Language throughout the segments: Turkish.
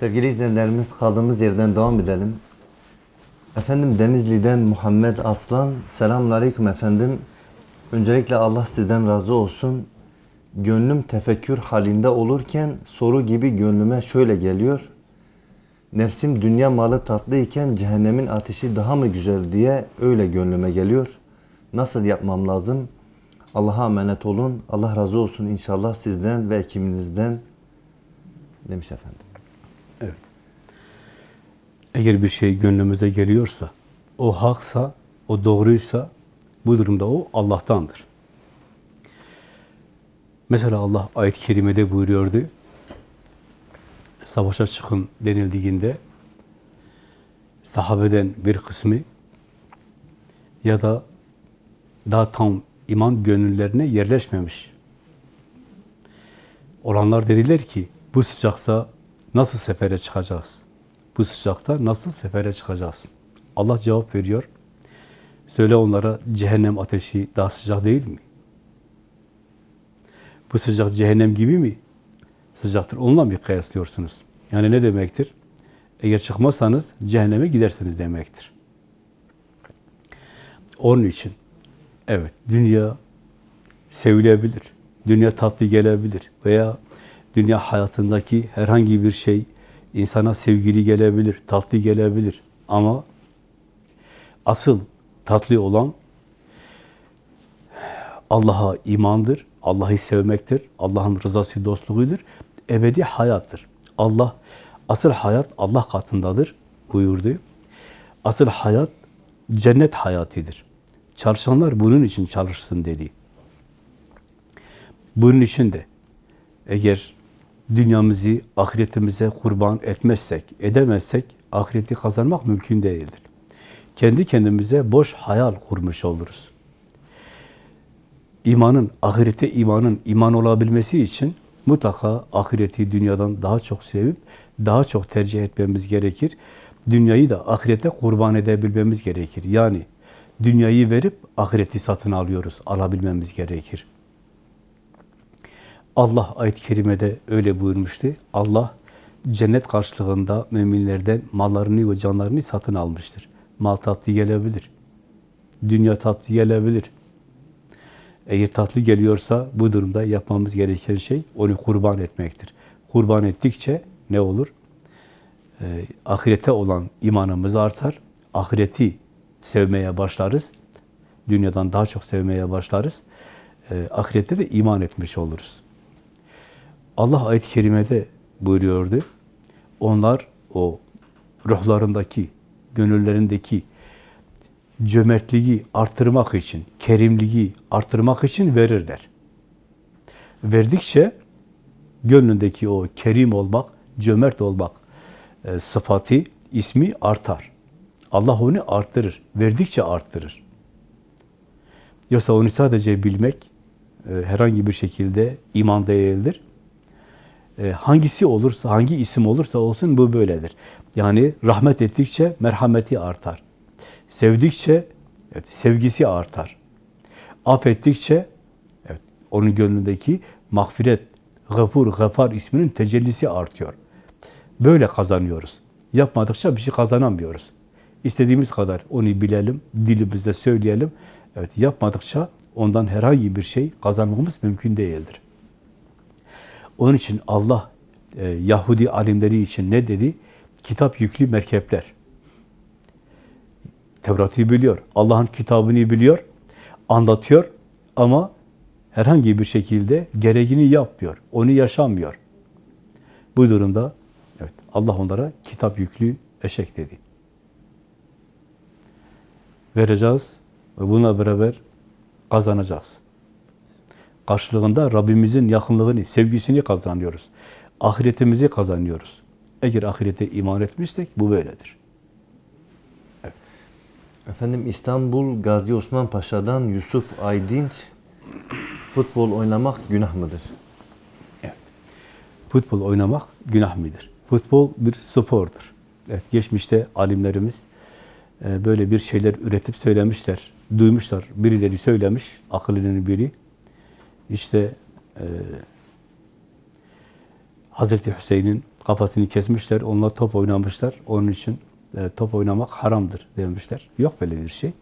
Sevgili izleyenlerimiz kaldığımız yerden devam edelim. Efendim Denizli'den Muhammed Aslan. Selamun Aleyküm efendim. Öncelikle Allah sizden razı olsun. Gönlüm tefekkür halinde olurken soru gibi gönlüme şöyle geliyor. Nefsim dünya malı tatlı iken cehennemin ateşi daha mı güzel diye öyle gönlüme geliyor. Nasıl yapmam lazım? Allah'a emanet olun. Allah razı olsun inşallah sizden ve ekibinizden demiş efendim. Eğer bir şey gönlümüze geliyorsa, o haksa, o doğruysa, bu durumda o Allah'tandır. Mesela Allah ayet-i kerimede buyuruyordu, savaşa çıkın denildiğinde, sahabeden bir kısmı ya da daha tam iman gönüllerine yerleşmemiş olanlar dediler ki, bu sıcakta nasıl sefere çıkacağız? Bu sıcakta nasıl sefere çıkacağız? Allah cevap veriyor. Söyle onlara cehennem ateşi daha sıcak değil mi? Bu sıcak cehennem gibi mi? Sıcaktır. Onunla mı kıyaslıyorsunuz? Yani ne demektir? Eğer çıkmazsanız cehenneme gidersiniz demektir. Onun için evet dünya sevilebilir. Dünya tatlı gelebilir veya dünya hayatındaki herhangi bir şey insana sevgili gelebilir, tatlı gelebilir. Ama asıl tatlı olan Allah'a imandır, Allah'ı sevmektir, Allah'ın rızası dostluğudur, ebedi hayattır. Allah, asıl hayat Allah katındadır buyurdu. Asıl hayat cennet hayatıdır. Çalışanlar bunun için çalışsın dedi. Bunun için de eğer dünyamızı ahiretimize kurban etmezsek, edemezsek ahireti kazanmak mümkün değildir. Kendi kendimize boş hayal kurmuş oluruz. İmanın, ahirete imanın iman olabilmesi için mutlaka ahireti dünyadan daha çok sevip daha çok tercih etmemiz gerekir. Dünyayı da ahirete kurban edebilmemiz gerekir. Yani dünyayı verip ahireti satın alıyoruz, alabilmemiz gerekir. Allah ayet-i kerimede öyle buyurmuştu. Allah cennet karşılığında müminlerden mallarını ve canlarını satın almıştır. Mal tatlı gelebilir. Dünya tatlı gelebilir. Eğer tatlı geliyorsa bu durumda yapmamız gereken şey onu kurban etmektir. Kurban ettikçe ne olur? Ee, ahirete olan imanımız artar. Ahireti sevmeye başlarız. Dünyadan daha çok sevmeye başlarız. Ee, ahirette de iman etmiş oluruz. Allah ayet-i kerimede buyuruyordu. Onlar o ruhlarındaki, gönüllerindeki cömertliği artırmak için, kerimliği artırmak için verirler. Verdikçe gönlündeki o kerim olmak, cömert olmak e, sıfatı, ismi artar. Allah onu arttırır. Verdikçe arttırır. Yoksa onu sadece bilmek e, herhangi bir şekilde iman değildir. E, hangisi olursa, hangi isim olursa olsun bu böyledir. Yani rahmet ettikçe merhameti artar. Sevdikçe evet, sevgisi artar. Affettikçe evet, onun gönlündeki mağfiret, gafur, gafar isminin tecellisi artıyor. Böyle kazanıyoruz. Yapmadıkça bir şey kazanamıyoruz. İstediğimiz kadar onu bilelim, dilimizde söyleyelim. Evet, yapmadıkça ondan herhangi bir şey kazanmamız mümkün değildir. Onun için Allah e, Yahudi alimleri için ne dedi? Kitap yüklü merkepler. Tevrat'ı biliyor, Allah'ın kitabını biliyor, anlatıyor ama herhangi bir şekilde gereğini yapmıyor, onu yaşamıyor. Bu durumda evet Allah onlara kitap yüklü eşek dedi. Vereceğiz ve buna beraber kazanacağız. Karşılığında Rabbimizin yakınlığını, sevgisini kazanıyoruz. Ahiretimizi kazanıyoruz. Eğer ahirete iman etmişsek bu böyledir. Efendim İstanbul Gazi Osman Paşa'dan Yusuf Aydinç futbol oynamak günah mıdır? Futbol oynamak günah mıdır? Futbol bir spordur. Evet, geçmişte alimlerimiz e, böyle bir şeyler üretip söylemişler. Duymuşlar, birileri söylemiş, akıllının biri. İşte e, Hazreti Hüseyin'in Kafasını kesmişler, onunla top oynamışlar. Onun için e, top oynamak haramdır demişler. Yok böyle bir şey.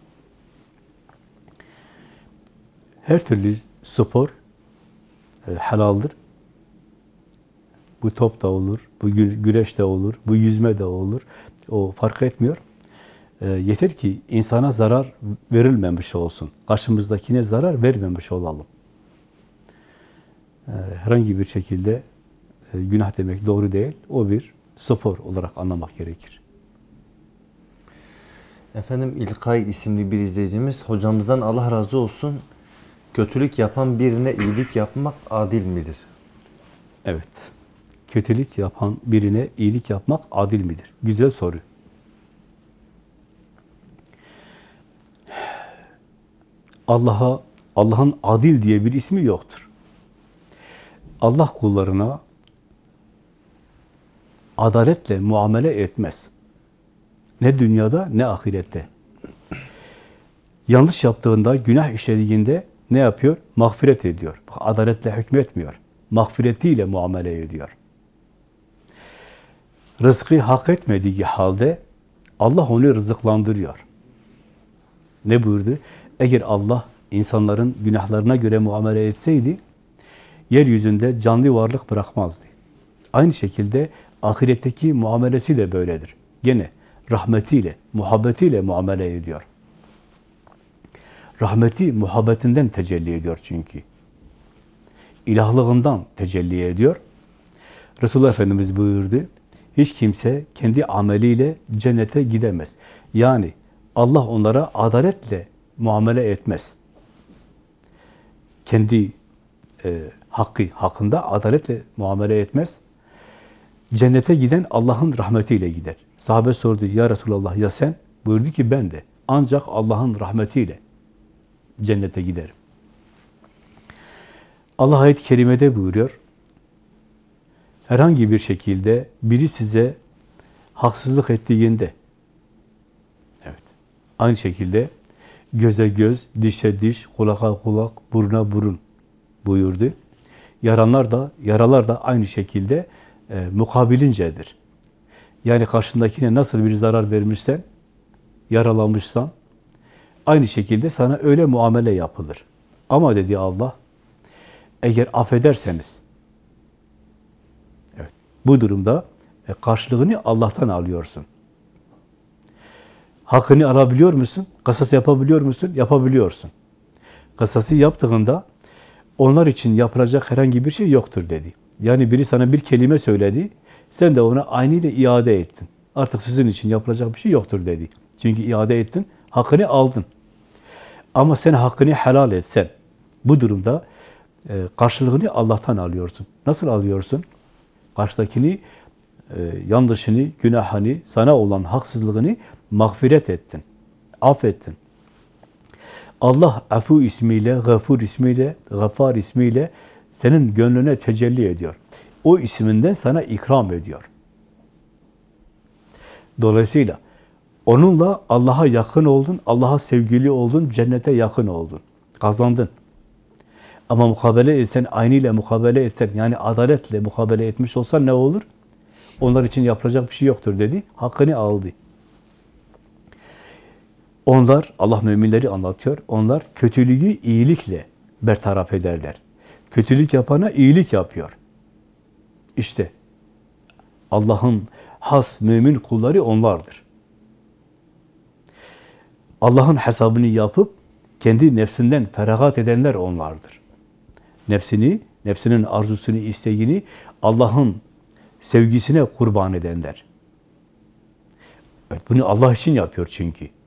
Her türlü spor e, helaldir. Bu top da olur, bu gü- güreş de olur, bu yüzme de olur. O fark etmiyor. E, yeter ki insana zarar verilmemiş olsun. Karşımızdakine zarar vermemiş olalım. E, herhangi bir şekilde e, günah demek doğru değil. O bir spor olarak anlamak gerekir. Efendim İlkay isimli bir izleyicimiz hocamızdan Allah razı olsun. Kötülük yapan birine iyilik yapmak adil midir? Evet. Kötülük yapan birine iyilik yapmak adil midir? Güzel soru. Allah'a Allah'ın adil diye bir ismi yoktur. Allah kullarına adaletle muamele etmez. Ne dünyada ne ahirette. Yanlış yaptığında, günah işlediğinde ne yapıyor? Mağfiret ediyor. Adaletle hükmetmiyor. Mağfiretiyle muamele ediyor. Rızkı hak etmediği halde Allah onu rızıklandırıyor. Ne buyurdu? Eğer Allah insanların günahlarına göre muamele etseydi, yeryüzünde canlı varlık bırakmazdı. Aynı şekilde ahiretteki muamelesi de böyledir. Gene rahmetiyle, muhabbetiyle muamele ediyor. Rahmeti muhabbetinden tecelli ediyor çünkü. İlahlığından tecelli ediyor. Resulullah Efendimiz buyurdu, hiç kimse kendi ameliyle cennete gidemez. Yani Allah onlara adaletle muamele etmez. Kendi e, hakkı hakkında adaletle muamele etmez. Cennete giden Allah'ın rahmetiyle gider. Sahabe sordu, ya Resulallah ya sen? Buyurdu ki ben de. Ancak Allah'ın rahmetiyle cennete giderim. Allah ayet-i kerimede buyuruyor. Herhangi bir şekilde biri size haksızlık ettiğinde evet. Aynı şekilde göze göz, dişe diş, kulaka kulak, buruna burun buyurdu. Yaranlar da, yaralar da aynı şekilde e, mukabilincedir. Yani karşındakine nasıl bir zarar vermişsen, yaralanmışsan, aynı şekilde sana öyle muamele yapılır. Ama dedi Allah, eğer affederseniz, evet, bu durumda e, karşılığını Allah'tan alıyorsun. Hakkını alabiliyor musun? Kasas yapabiliyor musun? Yapabiliyorsun. Kasası yaptığında onlar için yapılacak herhangi bir şey yoktur dedi. Yani biri sana bir kelime söyledi, sen de ona aynıyla iade ettin. Artık sizin için yapılacak bir şey yoktur dedi. Çünkü iade ettin, hakkını aldın. Ama sen hakkını helal etsen, bu durumda e, karşılığını Allah'tan alıyorsun. Nasıl alıyorsun? Karşıdakini, e, yanlışını, günahını, sana olan haksızlığını mağfiret ettin, affettin. Allah afu ismiyle, gafur ismiyle, gafar ismiyle senin gönlüne tecelli ediyor. O isminden sana ikram ediyor. Dolayısıyla onunla Allah'a yakın oldun, Allah'a sevgili oldun, cennete yakın oldun. Kazandın. Ama mukabele etsen, aynıyla mukabele etsen, yani adaletle mukabele etmiş olsan ne olur? Onlar için yapılacak bir şey yoktur dedi. Hakkını aldı. Onlar, Allah müminleri anlatıyor, onlar kötülüğü iyilikle bertaraf ederler. Kötülük yapana iyilik yapıyor. İşte Allah'ın has mümin kulları onlardır. Allah'ın hesabını yapıp kendi nefsinden feragat edenler onlardır. Nefsini, nefsinin arzusunu, isteğini Allah'ın sevgisine kurban edenler. Evet, bunu Allah için yapıyor çünkü.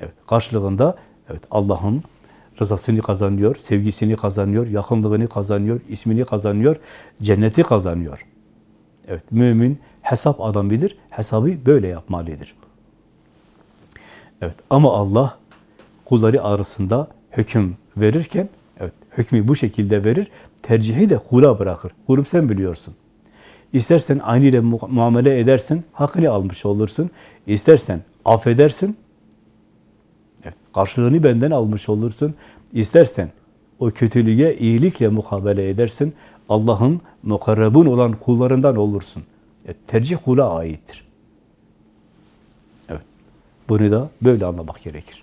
Evet, karşılığında evet Allah'ın rızasını kazanıyor, sevgisini kazanıyor, yakınlığını kazanıyor, ismini kazanıyor, cenneti kazanıyor. Evet, mümin hesap adamıdır, hesabı böyle yapmalıdır. Evet, ama Allah kulları arasında hüküm verirken, evet, hükmü bu şekilde verir, tercihi de kula bırakır. Kurum sen biliyorsun. İstersen aynı ile mu muamele edersin, hakkını almış olursun. İstersen affedersin, karşılığını benden almış olursun. İstersen o kötülüğe iyilikle mukabele edersin. Allah'ın mukarrebun olan kullarından olursun. E, tercih kula aittir. Evet. Bunu da böyle anlamak gerekir.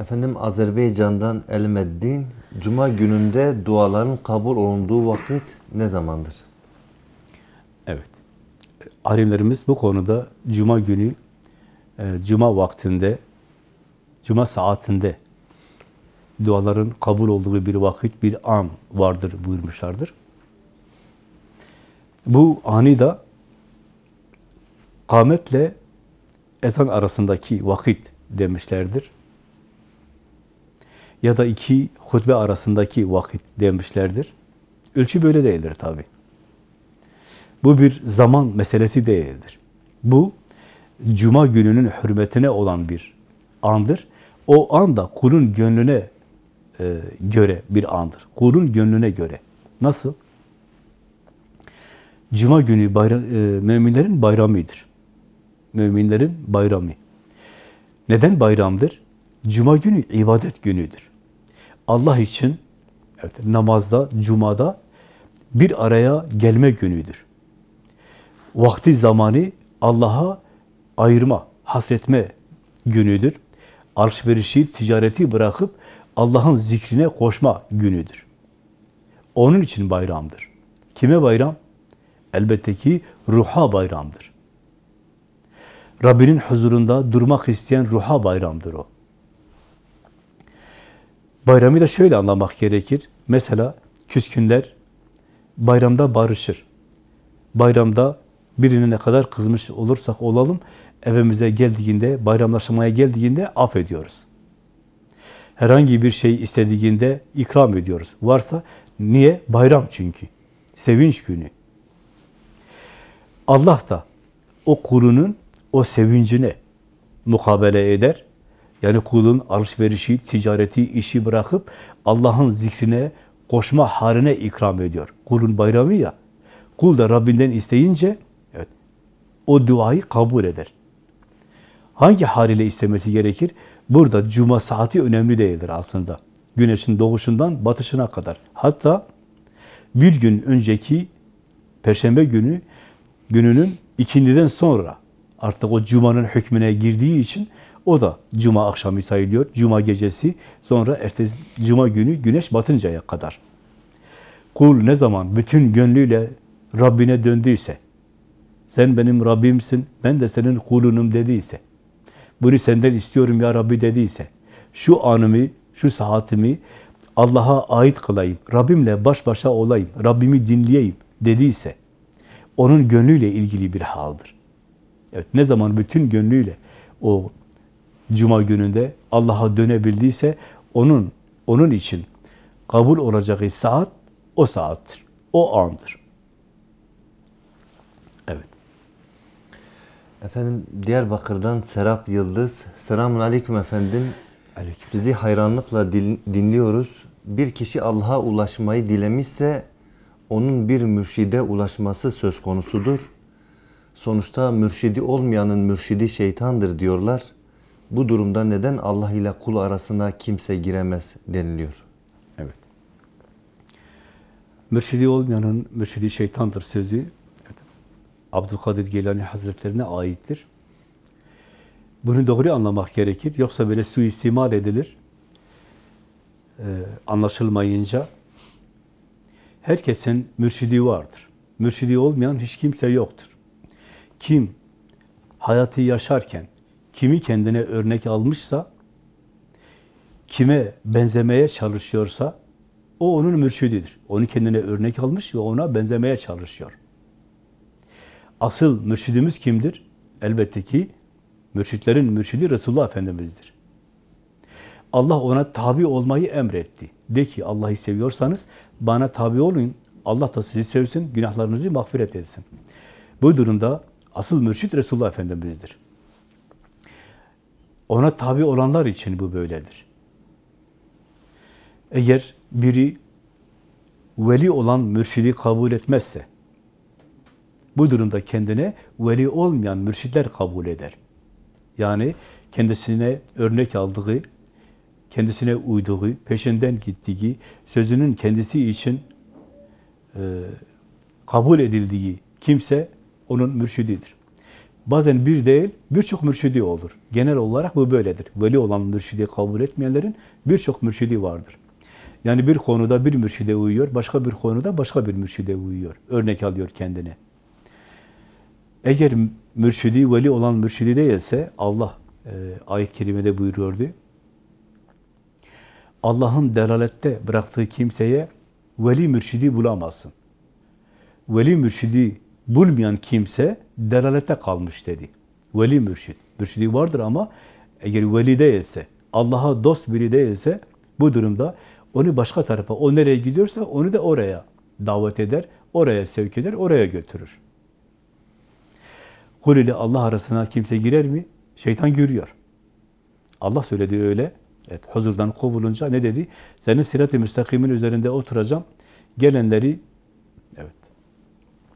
Efendim Azerbaycan'dan Elmeddin, Cuma gününde duaların kabul olunduğu vakit ne zamandır? Evet. Alimlerimiz bu konuda cuma günü e, cuma vaktinde cuma saatinde duaların kabul olduğu bir vakit, bir an vardır buyurmuşlardır. Bu anı da kametle ezan arasındaki vakit demişlerdir. Ya da iki hutbe arasındaki vakit demişlerdir. Ölçü böyle değildir tabi. Bu bir zaman meselesi değildir. Bu cuma gününün hürmetine olan bir andır. O an da kulun gönlüne e, göre bir andır. Kulun gönlüne göre. Nasıl? Cuma günü bayram, e, müminlerin bayramıdır. Müminlerin bayramı. Neden bayramdır? Cuma günü ibadet günüdür. Allah için evet, namazda, cumada bir araya gelme günüdür. Vakti zamanı Allah'a ayırma, hasretme günüdür. Alışverişi, ticareti bırakıp Allah'ın zikrine koşma günüdür. Onun için bayramdır. Kime bayram? Elbette ki ruha bayramdır. Rabbinin huzurunda durmak isteyen ruha bayramdır o. Bayramı da şöyle anlamak gerekir. Mesela küskünler bayramda barışır. Bayramda birine ne kadar kızmış olursak olalım, evimize geldiğinde, bayramlaşmaya geldiğinde affediyoruz. Herhangi bir şey istediğinde ikram ediyoruz. Varsa niye? Bayram çünkü. Sevinç günü. Allah da o kulunun o sevincine mukabele eder. Yani kulun alışverişi, ticareti, işi bırakıp Allah'ın zikrine koşma haline ikram ediyor. Kulun bayramı ya. Kul da Rabbinden isteyince evet, o duayı kabul eder. Hangi haliyle istemesi gerekir? Burada cuma saati önemli değildir aslında. Güneşin doğuşundan batışına kadar. Hatta bir gün önceki Perşembe günü gününün ikindiden sonra artık o cumanın hükmüne girdiği için o da cuma akşamı sayılıyor. Cuma gecesi sonra ertesi cuma günü güneş batıncaya kadar. Kul ne zaman bütün gönlüyle Rabbine döndüyse, sen benim Rabbimsin, ben de senin kulunum dediyse, bunu senden istiyorum ya Rabbi dediyse, şu anımı, şu saatimi Allah'a ait kılayım, Rabbimle baş başa olayım, Rabbimi dinleyeyim dediyse, onun gönlüyle ilgili bir haldır. Evet, ne zaman bütün gönlüyle o Cuma gününde Allah'a dönebildiyse onun onun için kabul olacağı saat o saattir. O andır. Efendim Diyarbakır'dan Serap Yıldız. Selamun Aleyküm efendim. Aleyküm. Sizi hayranlıkla dinliyoruz. Bir kişi Allah'a ulaşmayı dilemişse onun bir mürşide ulaşması söz konusudur. Sonuçta mürşidi olmayanın mürşidi şeytandır diyorlar. Bu durumda neden Allah ile kul arasına kimse giremez deniliyor. Evet. Mürşidi olmayanın mürşidi şeytandır sözü Abdülkadir Geylani Hazretlerine aittir. Bunu doğru anlamak gerekir. Yoksa böyle suistimal edilir. Ee, anlaşılmayınca herkesin mürşidi vardır. Mürşidi olmayan hiç kimse yoktur. Kim hayatı yaşarken kimi kendine örnek almışsa, kime benzemeye çalışıyorsa, o onun mürşididir. Onu kendine örnek almış ve ona benzemeye çalışıyor. Asıl mürşidimiz kimdir? Elbette ki mürşitlerin mürşidi Resulullah Efendimiz'dir. Allah ona tabi olmayı emretti. De ki Allah'ı seviyorsanız bana tabi olun. Allah da sizi sevsin, günahlarınızı mağfiret etsin. Bu durumda asıl mürşit Resulullah Efendimiz'dir. Ona tabi olanlar için bu böyledir. Eğer biri veli olan mürşidi kabul etmezse, bu durumda kendine veli olmayan mürşitler kabul eder. Yani kendisine örnek aldığı, kendisine uyduğu, peşinden gittiği, sözünün kendisi için e, kabul edildiği kimse onun mürşididir. Bazen bir değil, birçok mürşidi olur. Genel olarak bu böyledir. Veli olan mürşidi kabul etmeyenlerin birçok mürşidi vardır. Yani bir konuda bir mürşide uyuyor, başka bir konuda başka bir mürşide uyuyor. Örnek alıyor kendine. Eğer mürşidi, veli olan mürşidi değilse Allah e, ayet-i kerimede buyuruyordu. Allah'ın delalette bıraktığı kimseye veli mürşidi bulamazsın. Veli mürşidi bulmayan kimse delalette kalmış dedi. Veli mürşid. Mürşidi vardır ama eğer veli değilse, Allah'a dost biri değilse bu durumda onu başka tarafa, o nereye gidiyorsa onu da oraya davet eder, oraya sevk eder, oraya götürür. Kul ile Allah arasına kimse girer mi? Şeytan giriyor. Allah söyledi öyle. Evet, huzurdan kovulunca ne dedi? Senin sirat-i müstakimin üzerinde oturacağım. Gelenleri evet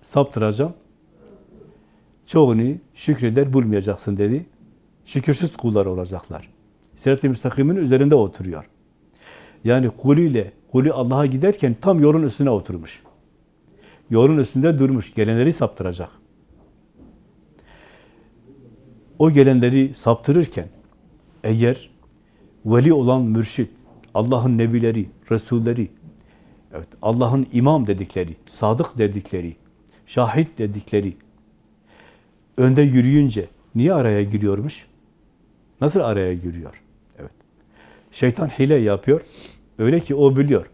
saptıracağım. Çoğunu şükreder bulmayacaksın dedi. Şükürsüz kullar olacaklar. Sirat-i müstakimin üzerinde oturuyor. Yani kulüyle, kulü Allah'a giderken tam yolun üstüne oturmuş. Yolun üstünde durmuş. Gelenleri saptıracak. O gelenleri saptırırken eğer veli olan mürşit, Allah'ın nebileri, resulleri, evet, Allah'ın imam dedikleri, sadık dedikleri, şahit dedikleri önde yürüyünce niye araya giriyormuş? Nasıl araya giriyor? Evet. Şeytan hile yapıyor. Öyle ki o biliyor.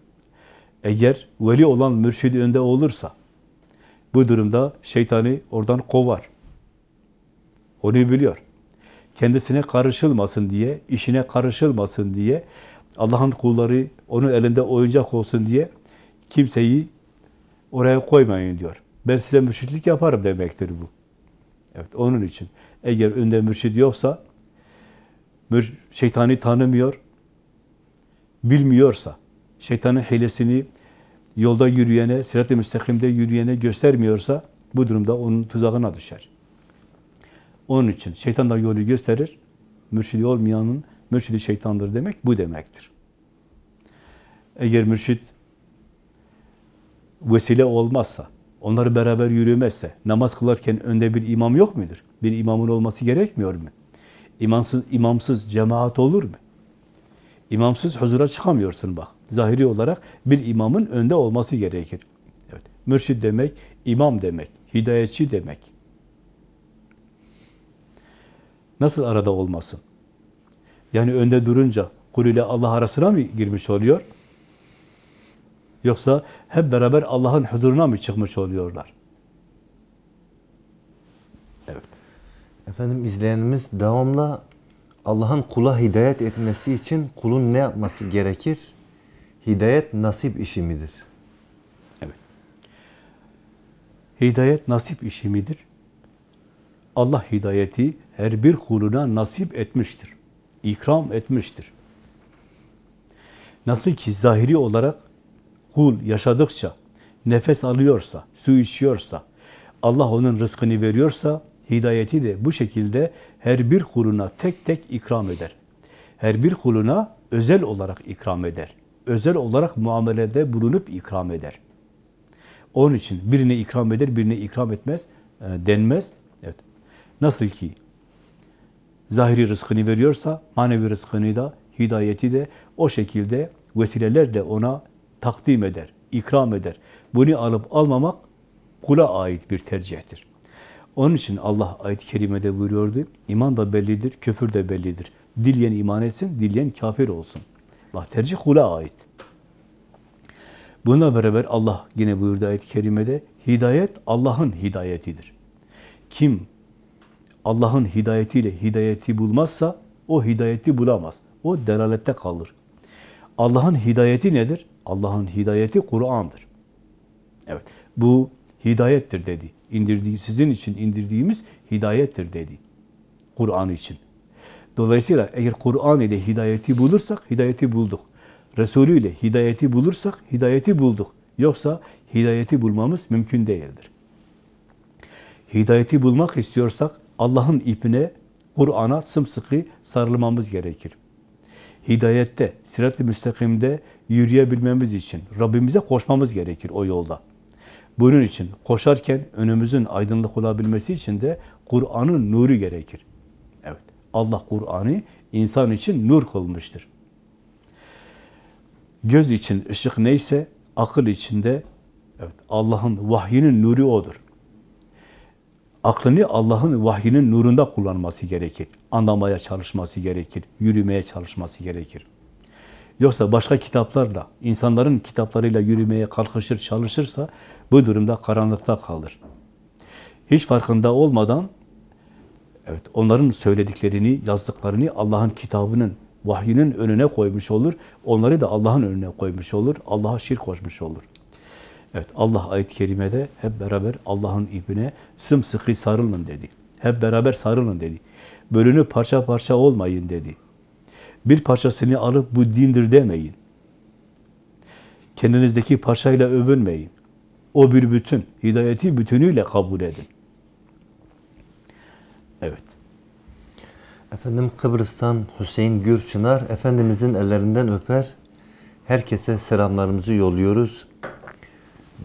Eğer veli olan mürşidi önde olursa bu durumda şeytanı oradan kovar. Onu biliyor. Kendisine karışılmasın diye, işine karışılmasın diye, Allah'ın kulları onun elinde oyuncak olsun diye kimseyi oraya koymayın diyor. Ben size mürşitlik yaparım demektir bu. Evet, onun için. Eğer önde mürşid yoksa, mür, şeytanı tanımıyor, bilmiyorsa, şeytanın hilesini yolda yürüyene, sirat-i müstakimde yürüyene göstermiyorsa, bu durumda onun tuzağına düşer. Onun için şeytan da yolu gösterir. Mürşidi olmayanın mürşidi şeytandır demek bu demektir. Eğer mürşid vesile olmazsa, onları beraber yürümezse, namaz kılarken önde bir imam yok mudur? Bir imamın olması gerekmiyor mu? İmansız, imamsız cemaat olur mu? İmamsız huzura çıkamıyorsun bak. Zahiri olarak bir imamın önde olması gerekir. Evet. Mürşid demek, imam demek, hidayetçi demek. Nasıl arada olmasın? Yani önde durunca kul ile Allah arasına mı girmiş oluyor? Yoksa hep beraber Allah'ın huzuruna mı çıkmış oluyorlar? Evet. Efendim izleyenimiz devamlı Allah'ın kula hidayet etmesi için kulun ne yapması gerekir? Hidayet nasip işi midir? Evet. Hidayet nasip işi midir? Allah hidayeti her bir kuluna nasip etmiştir. İkram etmiştir. Nasıl ki zahiri olarak kul yaşadıkça, nefes alıyorsa, su içiyorsa, Allah onun rızkını veriyorsa, hidayeti de bu şekilde her bir kuluna tek tek ikram eder. Her bir kuluna özel olarak ikram eder. Özel olarak muamelede bulunup ikram eder. Onun için birine ikram eder, birine ikram etmez, e, denmez. Nasıl ki zahiri rızkını veriyorsa, manevi rızkını da, hidayeti de o şekilde vesilelerle ona takdim eder, ikram eder. Bunu alıp almamak kula ait bir tercihtir. Onun için Allah ayet-i kerimede buyuruyordu, iman da bellidir, küfür de bellidir. Dileyen iman etsin, dileyen kafir olsun. Allah tercih kula ait. Bununla beraber Allah yine buyurdu ayet-i kerimede, hidayet Allah'ın hidayetidir. Kim Allah'ın hidayetiyle hidayeti bulmazsa, o hidayeti bulamaz. O delalette kalır. Allah'ın hidayeti nedir? Allah'ın hidayeti Kur'an'dır. Evet, bu hidayettir dedi. İndirdiği, sizin için indirdiğimiz hidayettir dedi. Kur'an için. Dolayısıyla eğer Kur'an ile hidayeti bulursak, hidayeti bulduk. Resulü ile hidayeti bulursak, hidayeti bulduk. Yoksa hidayeti bulmamız mümkün değildir. Hidayeti bulmak istiyorsak, Allah'ın ipine, Kur'an'a sımsıkı sarılmamız gerekir. Hidayette, sirat-i müstakimde yürüyebilmemiz için Rabbimize koşmamız gerekir o yolda. Bunun için koşarken önümüzün aydınlık olabilmesi için de Kur'an'ın nuru gerekir. Evet. Allah Kur'an'ı insan için nur kılmıştır. Göz için ışık neyse akıl içinde evet Allah'ın vahyinin nuru odur. Aklını Allah'ın vahyinin nurunda kullanması gerekir. Anlamaya çalışması gerekir. Yürümeye çalışması gerekir. Yoksa başka kitaplarla, insanların kitaplarıyla yürümeye kalkışır, çalışırsa bu durumda karanlıkta kalır. Hiç farkında olmadan evet onların söylediklerini, yazdıklarını Allah'ın kitabının, vahyinin önüne koymuş olur. Onları da Allah'ın önüne koymuş olur. Allah'a şirk koşmuş olur. Evet Allah ayet-i kerimede hep beraber Allah'ın ipine sımsıkı sarılın dedi. Hep beraber sarılın dedi. Bölünüp parça parça olmayın dedi. Bir parçasını alıp bu dindir demeyin. Kendinizdeki parçayla övünmeyin. O bir bütün, hidayeti bütünüyle kabul edin. Evet. Efendim Kıbrıs'tan Hüseyin Gürçınar Efendimizin ellerinden öper. Herkese selamlarımızı yolluyoruz.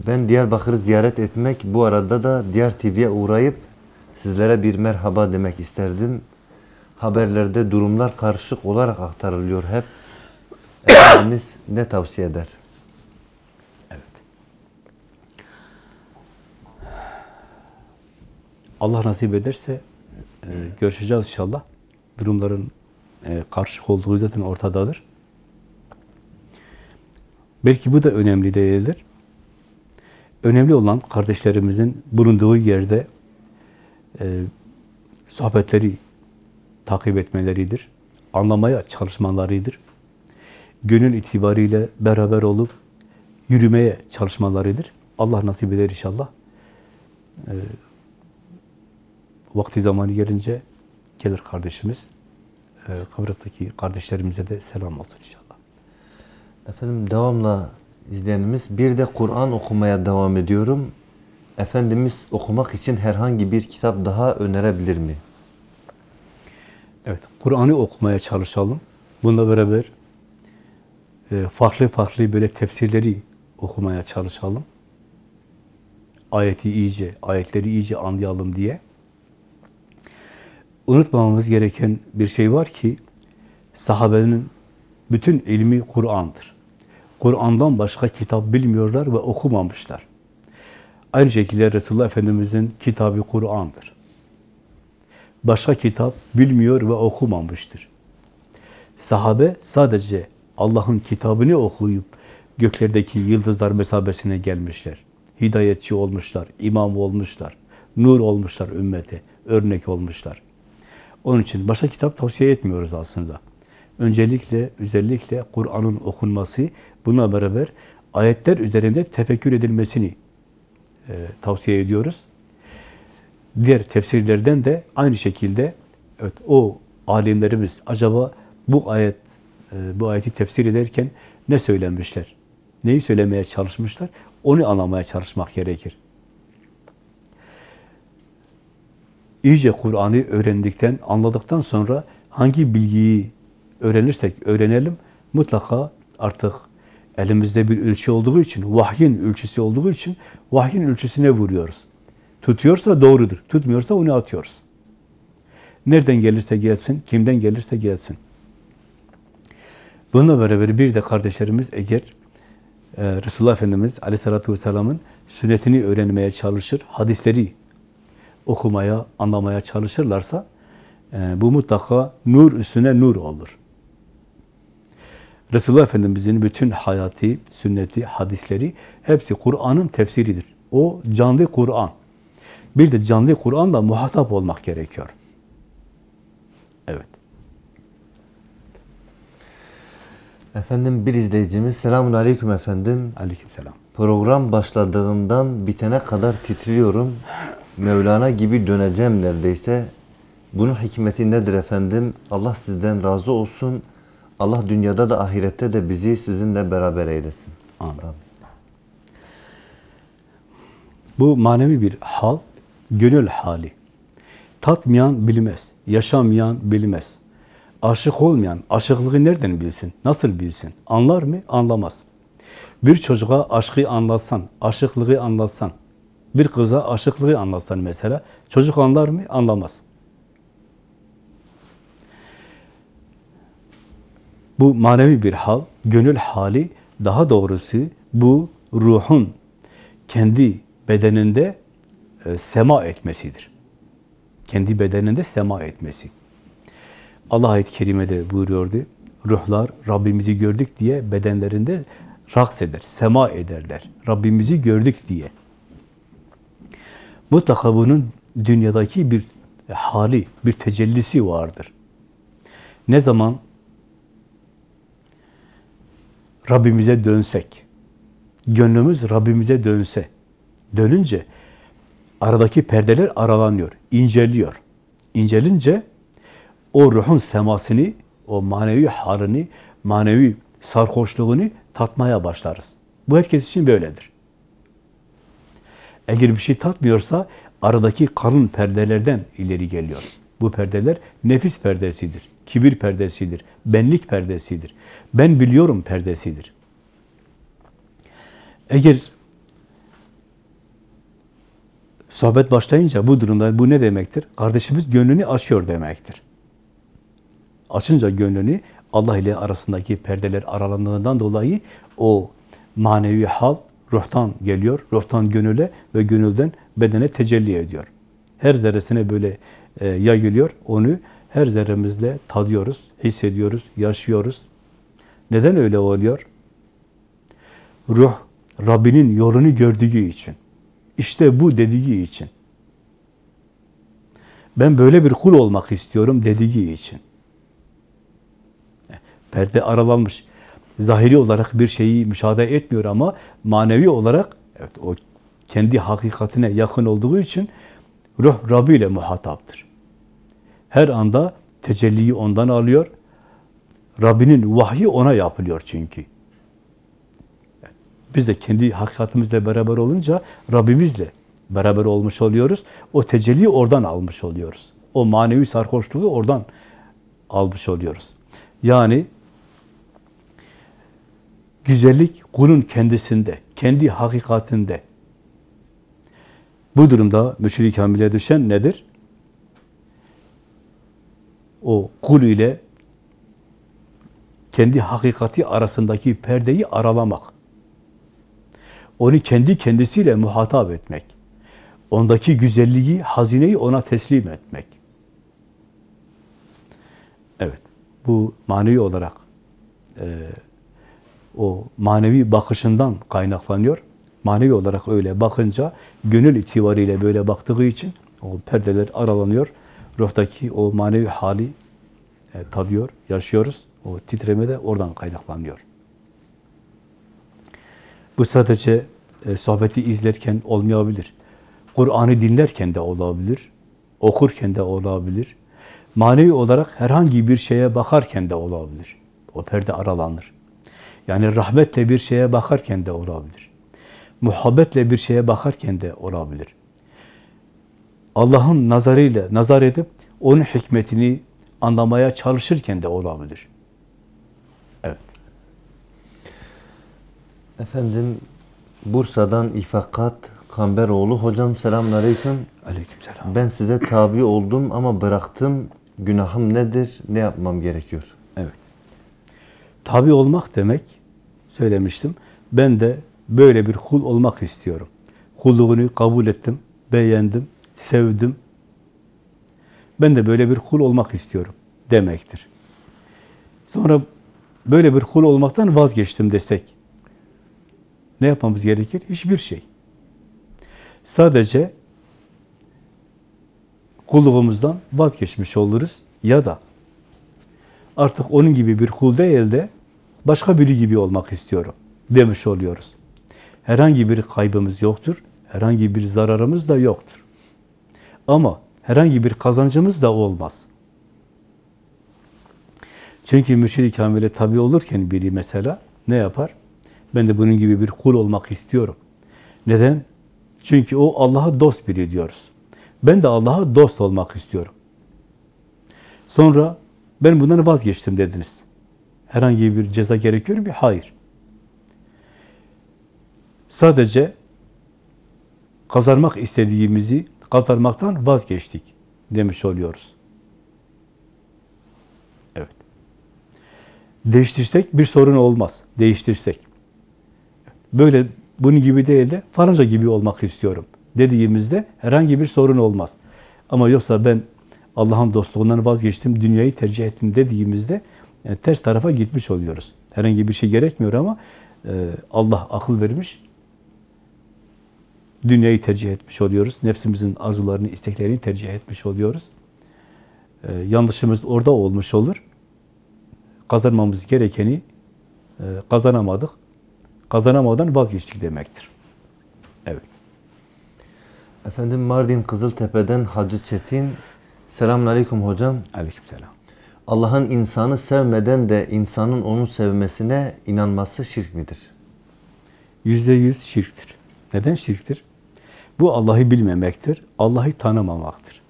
Ben Diyarbakır'ı ziyaret etmek, bu arada da Diyar TV'ye uğrayıp sizlere bir merhaba demek isterdim. Haberlerde durumlar karışık olarak aktarılıyor hep. Efendimiz ne tavsiye eder? Allah nasip ederse e, görüşeceğiz inşallah. Durumların e, karışık olduğu zaten ortadadır. Belki bu da önemli değildir. Önemli olan kardeşlerimizin bulunduğu yerde e, sohbetleri takip etmeleridir. Anlamaya çalışmalarıdır. Gönül itibariyle beraber olup yürümeye çalışmalarıdır. Allah nasip eder inşallah. E, vakti zamanı gelince gelir kardeşimiz. E, Kıbrıs'taki kardeşlerimize de selam olsun inşallah. Efendim devamla izleyenimiz bir de Kur'an okumaya devam ediyorum. Efendimiz okumak için herhangi bir kitap daha önerebilir mi? Evet, Kur'an'ı okumaya çalışalım. Bununla beraber e, farklı farklı böyle tefsirleri okumaya çalışalım. Ayeti iyice, ayetleri iyice anlayalım diye. Unutmamamız gereken bir şey var ki sahabenin bütün ilmi Kur'an'dır. Kur'an'dan başka kitap bilmiyorlar ve okumamışlar. Aynı şekilde Resulullah Efendimiz'in kitabı Kur'an'dır. Başka kitap bilmiyor ve okumamıştır. Sahabe sadece Allah'ın kitabını okuyup göklerdeki yıldızlar mesabesine gelmişler. Hidayetçi olmuşlar, imam olmuşlar, nur olmuşlar ümmete, örnek olmuşlar. Onun için başka kitap tavsiye etmiyoruz aslında. Öncelikle, özellikle Kur'an'ın okunması, buna beraber ayetler üzerinde tefekkür edilmesini e, tavsiye ediyoruz. Diğer tefsirlerden de aynı şekilde evet o alimlerimiz acaba bu ayet e, bu ayeti tefsir ederken ne söylemişler? Neyi söylemeye çalışmışlar? Onu anlamaya çalışmak gerekir. İyice Kur'an'ı öğrendikten, anladıktan sonra hangi bilgiyi öğrenirsek öğrenelim, mutlaka artık elimizde bir ölçü olduğu için, vahyin ölçüsü olduğu için vahyin ölçüsüne vuruyoruz. Tutuyorsa doğrudur, tutmuyorsa onu atıyoruz. Nereden gelirse gelsin, kimden gelirse gelsin. Bununla beraber bir de kardeşlerimiz eğer e, Resulullah Efendimiz Aleyhisselatü Vesselam'ın sünnetini öğrenmeye çalışır, hadisleri okumaya, anlamaya çalışırlarsa e, bu mutlaka nur üstüne nur olur. Resulullah Efendimiz'in bütün hayatı, sünneti, hadisleri hepsi Kur'an'ın tefsiridir. O canlı Kur'an. Bir de canlı Kur'an'la muhatap olmak gerekiyor. Evet. Efendim bir izleyicimiz selamun aleyküm efendim. Aleykümselam. Program başladığından bitene kadar titriyorum. Mevlana gibi döneceğim neredeyse. Bunun hikmeti nedir efendim? Allah sizden razı olsun. Allah dünyada da ahirette de bizi sizinle beraber eylesin. Amin. Bu manevi bir hal, gönül hali. Tatmayan bilmez, yaşamayan bilmez. Aşık olmayan aşıklığı nereden bilsin? Nasıl bilsin? Anlar mı? Anlamaz. Bir çocuğa aşkı anlatsan, aşıklığı anlatsan, Bir kıza aşıklığı anlatsan mesela, çocuk anlar mı? Anlamaz. Bu manevi bir hal, gönül hali, daha doğrusu bu ruhun kendi bedeninde e, sema etmesidir. Kendi bedeninde sema etmesi. Allah ayet-i kerimede buyuruyordu. Ruhlar Rabbimizi gördük diye bedenlerinde raks eder, sema ederler. Rabbimizi gördük diye. Mutlaka bunun dünyadaki bir hali, bir tecellisi vardır. Ne zaman Rabbimize dönsek, gönlümüz Rabbimize dönse, dönünce aradaki perdeler aralanıyor, inceliyor. İncelince o ruhun semasını, o manevi halini, manevi sarhoşluğunu tatmaya başlarız. Bu herkes için böyledir. Eğer bir şey tatmıyorsa aradaki kalın perdelerden ileri geliyor. Bu perdeler nefis perdesidir, kibir perdesidir, benlik perdesidir. Ben biliyorum perdesidir. Eğer sohbet başlayınca bu durumda bu ne demektir? Kardeşimiz gönlünü açıyor demektir. Açınca gönlünü Allah ile arasındaki perdeler aralandığından dolayı o manevi hal ruhtan geliyor, ruhtan gönüle ve gönülden bedene tecelli ediyor. Her zerresine böyle yayılıyor, onu her zerremizle tadıyoruz, hissediyoruz, yaşıyoruz. Neden öyle oluyor? Ruh, Rabbinin yolunu gördüğü için. İşte bu dediği için. Ben böyle bir kul olmak istiyorum dediği için. Perde aralanmış. Zahiri olarak bir şeyi müşahede etmiyor ama manevi olarak evet o kendi hakikatine yakın olduğu için ruh Rabbi ile muhataptır. Her anda tecelliyi ondan alıyor. Rabbinin vahyi ona yapılıyor çünkü. Biz de kendi hakikatimizle beraber olunca Rabbimizle beraber olmuş oluyoruz. O tecelliyi oradan almış oluyoruz. O manevi sarhoşluğu oradan almış oluyoruz. Yani güzellik kulun kendisinde, kendi hakikatinde. Bu durumda müşrik kamile düşen nedir? O kul ile kendi hakikati arasındaki perdeyi aralamak. Onu kendi kendisiyle muhatap etmek. Ondaki güzelliği, hazineyi ona teslim etmek. Evet, bu manevi olarak e, o manevi bakışından kaynaklanıyor. Manevi olarak öyle bakınca, gönül itibariyle böyle baktığı için o perdeler aralanıyor. Ruhtaki o manevi hali e, tadıyor, yaşıyoruz. O titreme de oradan kaynaklanıyor. Bu sadece e, sohbeti izlerken olmayabilir. Kur'an'ı dinlerken de olabilir. Okurken de olabilir. Manevi olarak herhangi bir şeye bakarken de olabilir. O perde aralanır. Yani rahmetle bir şeye bakarken de olabilir. Muhabbetle bir şeye bakarken de olabilir. Allah'ın nazarıyla nazar edip onun hikmetini anlamaya çalışırken de olabilir. Evet. Efendim Bursa'dan İfakat Kamberoğlu. Hocam selamünaleyküm. Aleykümselam. Ben size tabi oldum ama bıraktım. Günahım nedir? Ne yapmam gerekiyor? Evet. Tabi olmak demek, söylemiştim, ben de böyle bir kul olmak istiyorum. Kulluğunu kabul ettim, beğendim, sevdim. Ben de böyle bir kul olmak istiyorum demektir. Sonra böyle bir kul olmaktan vazgeçtim desek, ne yapmamız gerekir? Hiçbir şey. Sadece kulluğumuzdan vazgeçmiş oluruz ya da artık onun gibi bir kul değil de başka biri gibi olmak istiyorum demiş oluyoruz. Herhangi bir kaybımız yoktur, herhangi bir zararımız da yoktur. Ama herhangi bir kazancımız da olmaz. Çünkü mürşid-i kamile tabi olurken biri mesela ne yapar? Ben de bunun gibi bir kul olmak istiyorum. Neden? Çünkü o Allah'a dost biri diyoruz. Ben de Allah'a dost olmak istiyorum. Sonra ben bundan vazgeçtim dediniz. Herhangi bir ceza gerekiyor mu? Hayır. Sadece kazanmak istediğimizi kazanmaktan vazgeçtik demiş oluyoruz. Evet. Değiştirsek bir sorun olmaz. Değiştirsek. Böyle bunun gibi değil de falanca gibi olmak istiyorum dediğimizde herhangi bir sorun olmaz. Ama yoksa ben Allah'ın dostluğundan vazgeçtim, dünyayı tercih ettim dediğimizde yani ters tarafa gitmiş oluyoruz. Herhangi bir şey gerekmiyor ama e, Allah akıl vermiş, dünyayı tercih etmiş oluyoruz. Nefsimizin arzularını, isteklerini tercih etmiş oluyoruz. E, yanlışımız orada olmuş olur. Kazanmamız gerekeni e, kazanamadık. Kazanamadan vazgeçtik demektir. Evet. Efendim Mardin Kızıltepe'den Hacı Çetin. Selamünaleyküm hocam. Aleykümselam. Allah'ın insanı sevmeden de insanın onu sevmesine inanması şirk midir? Yüzde yüz şirktir. Neden şirktir? Bu Allah'ı bilmemektir, Allah'ı tanımamaktır.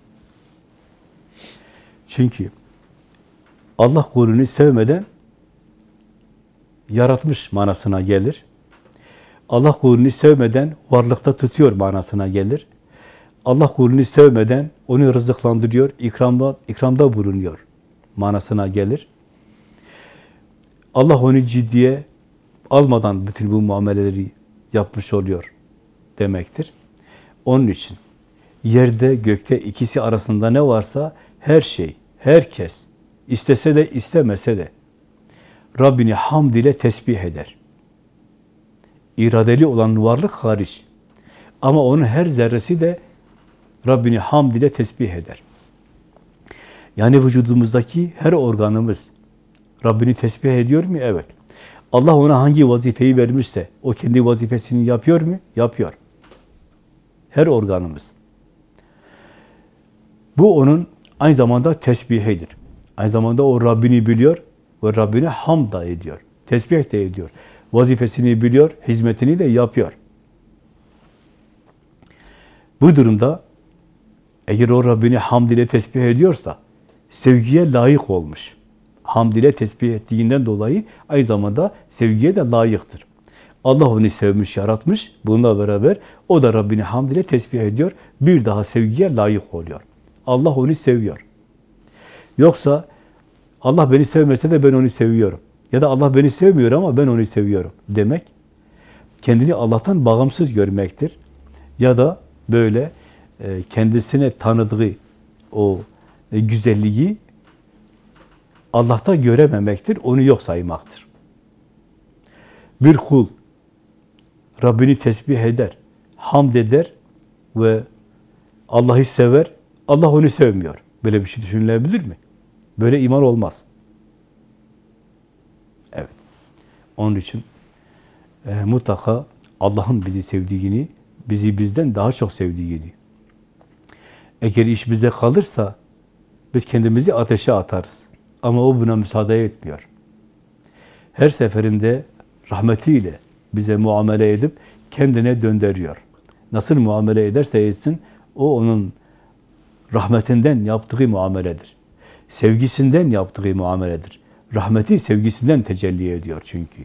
Çünkü Allah kulunu sevmeden yaratmış manasına gelir. Allah kulunu sevmeden varlıkta tutuyor manasına gelir. Allah kulunu sevmeden onu rızıklandırıyor, ikramda, ikramda bulunuyor manasına gelir. Allah onu ciddiye almadan bütün bu muameleleri yapmış oluyor demektir. Onun için yerde gökte ikisi arasında ne varsa her şey, herkes istese de istemese de Rabbini hamd ile tesbih eder. İradeli olan varlık hariç. Ama onun her zerresi de Rabbini hamd ile tesbih eder. Yani vücudumuzdaki her organımız Rabbini tesbih ediyor mu? Evet. Allah ona hangi vazifeyi vermişse o kendi vazifesini yapıyor mu? Yapıyor. Her organımız. Bu onun aynı zamanda tesbihidir. Aynı zamanda o Rabbini biliyor ve Rabbine hamd da ediyor. Tesbih de ediyor. Vazifesini biliyor, hizmetini de yapıyor. Bu durumda eğer o Rabbini hamd ile tesbih ediyorsa sevgiye layık olmuş. Hamd ile tesbih ettiğinden dolayı aynı zamanda sevgiye de layıktır. Allah onu sevmiş, yaratmış. Bununla beraber o da Rabbini hamd ile tesbih ediyor. Bir daha sevgiye layık oluyor. Allah onu seviyor. Yoksa Allah beni sevmese de ben onu seviyorum. Ya da Allah beni sevmiyor ama ben onu seviyorum demek kendini Allah'tan bağımsız görmektir. Ya da böyle e, kendisine tanıdığı o e, güzelliği Allah'ta görememektir, onu yok saymaktır. Bir kul Rabbini tesbih eder, hamd eder ve Allah'ı sever, Allah onu sevmiyor. Böyle bir şey düşünülebilir mi? Böyle iman olmaz. Evet. Onun için e, mutlaka Allah'ın bizi sevdiğini, bizi bizden daha çok sevdiğini. Eğer iş bize kalırsa biz kendimizi ateşe atarız. Ama o buna müsaade etmiyor. Her seferinde rahmetiyle bize muamele edip kendine döndürüyor. Nasıl muamele ederse etsin, o onun rahmetinden yaptığı muameledir. Sevgisinden yaptığı muameledir. Rahmeti sevgisinden tecelli ediyor çünkü.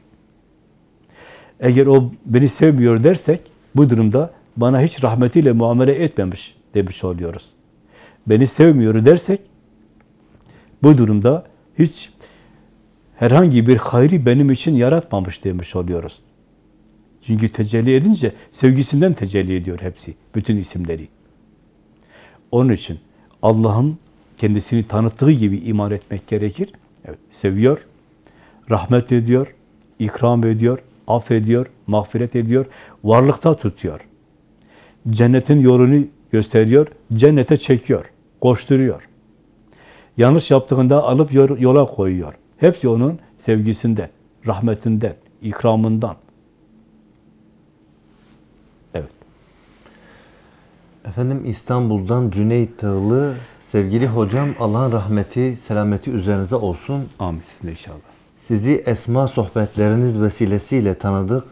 Eğer o beni sevmiyor dersek, bu durumda bana hiç rahmetiyle muamele etmemiş demiş oluyoruz. Beni sevmiyor dersek, bu durumda hiç herhangi bir hayri benim için yaratmamış demiş oluyoruz. Çünkü tecelli edince sevgisinden tecelli ediyor hepsi, bütün isimleri. Onun için Allah'ın kendisini tanıttığı gibi iman etmek gerekir. Evet, seviyor, rahmet ediyor, ikram ediyor, affediyor, mağfiret ediyor, varlıkta tutuyor. Cennetin yolunu gösteriyor, cennete çekiyor, koşturuyor. Yanlış yaptığında alıp yola koyuyor. Hepsi onun sevgisinden, rahmetinden, ikramından. Efendim İstanbul'dan Cüneyt Tağlı, sevgili hocam Allah'ın rahmeti, selameti üzerinize olsun. Amin sizin inşallah. Sizi esma sohbetleriniz vesilesiyle tanıdık.